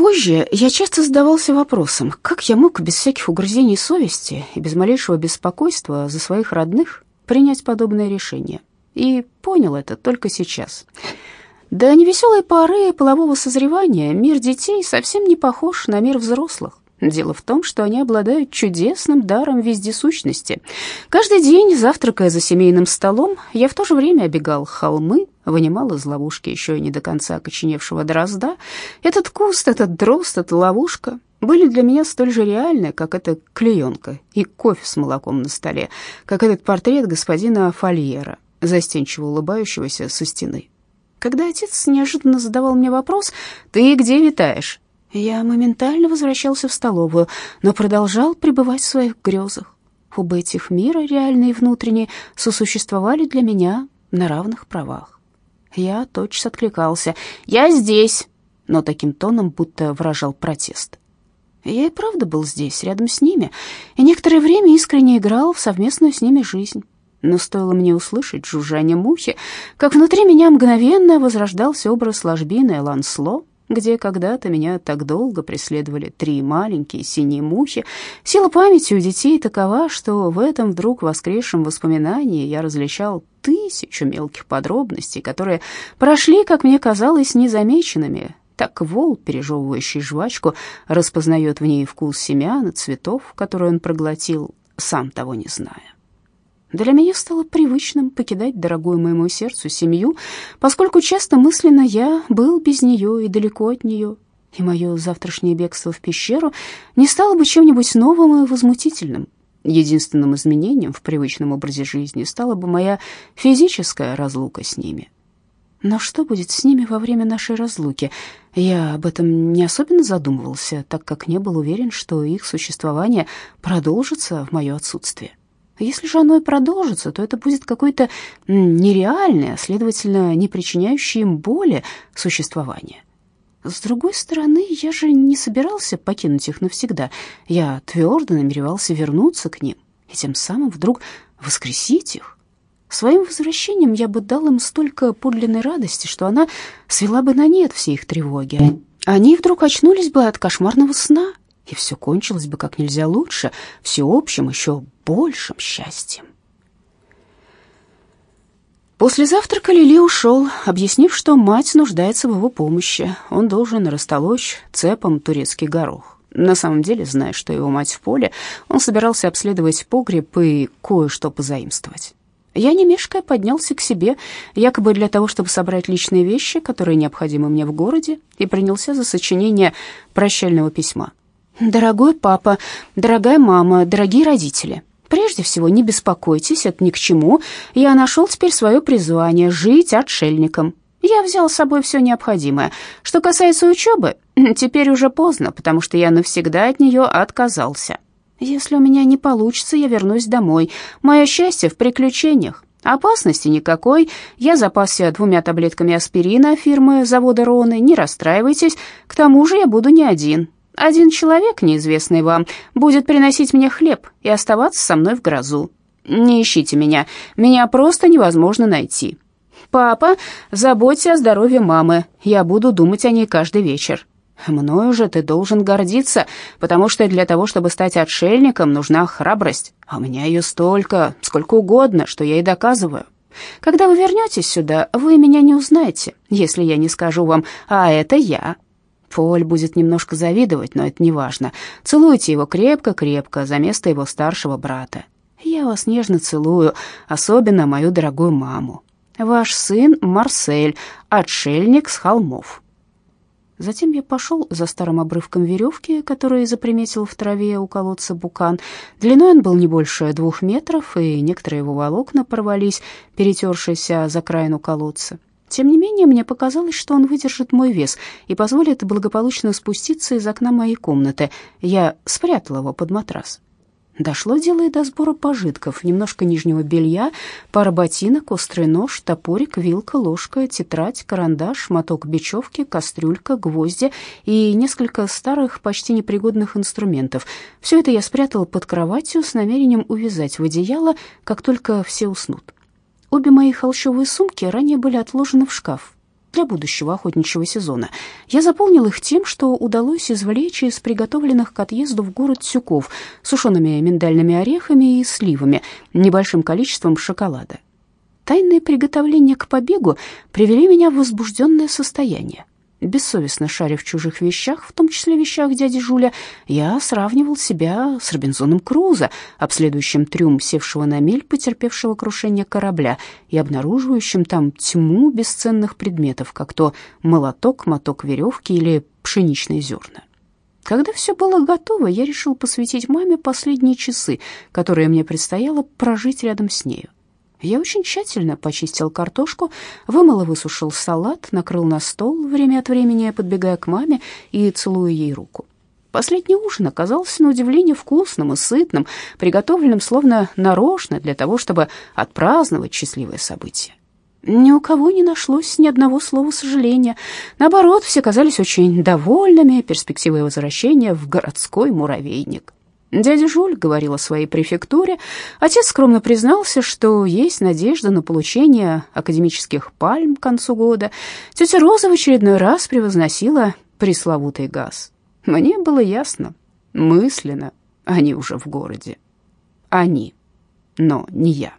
Позже я часто задавался вопросом, как я мог без всяких угрызений совести и без малейшего беспокойства за своих родных принять подобное решение. И понял это только сейчас. До невеселой поры полового созревания мир детей совсем не похож на мир взрослых. Дело в том, что они обладают чудесным даром вездесущности. Каждый день, завтракая за семейным столом, я в то же время обегал холмы, вынимал из ловушки еще не до конца окоченевшего дрозда. Этот куст, этот дрозд, эта ловушка были для меня столь же реальны, как эта клеенка и кофе с молоком на столе, как этот портрет господина Фольера, застенчиво улыбающегося со стены. Когда отец неожиданно задавал мне вопрос «Ты где витаешь?», я моментально возвращался в столовую, но продолжал пребывать в своих грезах. Оба этих мира, реальные и внутренние, сосуществовали для меня на равных правах. Я тотчас откликался «Я здесь!», но таким тоном будто выражал протест. Я и правда был здесь, рядом с ними, и некоторое время искренне играл в совместную с ними жизнь. Но стоило мне услышать жужжание мухи, как внутри меня мгновенно возрождался образ ложбины Лансло, где когда-то меня так долго преследовали три маленькие синие мухи. Сила памяти у детей такова, что в этом вдруг воскресшем воспоминании я различал тысячу мелких подробностей, которые прошли, как мне казалось, незамеченными. Так вол, пережевывающий жвачку, распознает в ней вкус семян и цветов, которые он проглотил, сам того не зная. Для меня стало привычным покидать дорогую моему сердцу семью, поскольку часто мысленно я был без нее и далеко от нее, и мое завтрашнее бегство в пещеру не стало бы чем-нибудь новым и возмутительным. Единственным изменением в привычном образе жизни стала бы моя физическая разлука с ними. Но что будет с ними во время нашей разлуки? Я об этом не особенно задумывался, так как не был уверен, что их существование продолжится в мое отсутствие. Если же оно и продолжится, то это будет какое-то нереальное, следовательно, не причиняющее им боли существование. С другой стороны, я же не собирался покинуть их навсегда. Я твердо намеревался вернуться к ним и тем самым вдруг воскресить их. Своим возвращением я бы дал им столько подлинной радости, что она свела бы на нет все их тревоги. Они вдруг очнулись бы от кошмарного сна, и все кончилось бы как нельзя лучше, всеобщим, еще большим счастьем. После завтрака Лили ушел, объяснив, что мать нуждается в его помощи. Он должен растолочь цепом турецкий горох. На самом деле, зная, что его мать в поле, он собирался обследовать погреб и кое-что позаимствовать. Я, не мешкая, поднялся к себе, якобы для того, чтобы собрать личные вещи, которые необходимы мне в городе, и принялся за сочинение прощального письма. «Дорогой папа, дорогая мама, дорогие родители, прежде всего не беспокойтесь, это ни к чему. Я нашел теперь свое призвание — жить отшельником. Я взял с собой все необходимое. Что касается учебы, теперь уже поздно, потому что я навсегда от нее отказался. Если у меня не получится, я вернусь домой. Мое счастье в приключениях. Опасности никакой. Я запасся двумя таблетками аспирина фирмы завода Роны. Не расстраивайтесь. К тому же я буду не один. Один человек, неизвестный вам, будет приносить мне хлеб и оставаться со мной в грозу. Не ищите меня, меня просто невозможно найти. Папа, заботься о здоровье мамы, я буду думать о ней каждый вечер. Мною же ты должен гордиться, потому что для того, чтобы стать отшельником, нужна храбрость, а у меня ее столько, сколько угодно, что я и доказываю. Когда вы вернетесь сюда, вы меня не узнаете, если я не скажу вам «а это я». Поль будет немножко завидовать, но это не важно. Целуйте его крепко-крепко за место его старшего брата. Я вас нежно целую, особенно мою дорогую маму. Ваш сын Марсель, отшельник с холмов. Затем я пошел за старым обрывком веревки, который заприметил в траве у колодца букан. Длиной он был не больше двух метров, и некоторые его волокна порвались, перетершиеся за краину колодца. Тем не менее, мне показалось, что он выдержит мой вес и позволит благополучно спуститься из окна моей комнаты. Я спрятал его под матрас. Дошло дело и до сбора пожитков. Немножко нижнего белья, пара ботинок, острый нож, топорик, вилка, ложка, тетрадь, карандаш, моток бечевки, кастрюлька, гвозди и несколько старых, почти непригодных инструментов. Все это я спрятал под кроватью с намерением увязать в одеяло, как только все уснут. Обе мои холщовые сумки ранее были отложены в шкаф. для будущего охотничьего сезона. Я заполнил их тем, что удалось извлечь из приготовленных к отъезду в город тюков, сушеными миндальными орехами и сливами, небольшим количеством шоколада. Тайные приготовления к побегу привели меня в возбужденное состояние. Бессовестно шаря в чужих вещах, в том числе вещах дяди Жуля, я сравнивал себя с Робинзоном Крузо, обследующим трюм севшего на мель потерпевшего крушение корабля и обнаруживающим там тьму бесценных предметов, как то молоток, моток веревки или пшеничные зерна. Когда все было готово, я решил посвятить маме последние часы, которые мне предстояло прожить рядом с нею. Я очень тщательно почистил картошку, вымыл и высушил салат, накрыл на стол, время от времени подбегая к маме и целуя ей руку. Последний ужин оказался на удивление вкусным и сытным, приготовленным словно нарочно для того, чтобы отпраздновать счастливое событие. Ни у кого не нашлось ни одного слова сожаления. Наоборот, все казались очень довольными перспективой возвращения в городской муравейник. Дядя Жуль говорил о своей префектуре. Отец скромно признался, что есть надежда на получение академических пальм к концу года. Тетя Роза в очередной раз превозносила пресловутый газ. Мне было ясно, мысленно, они уже в городе. Они, но не я.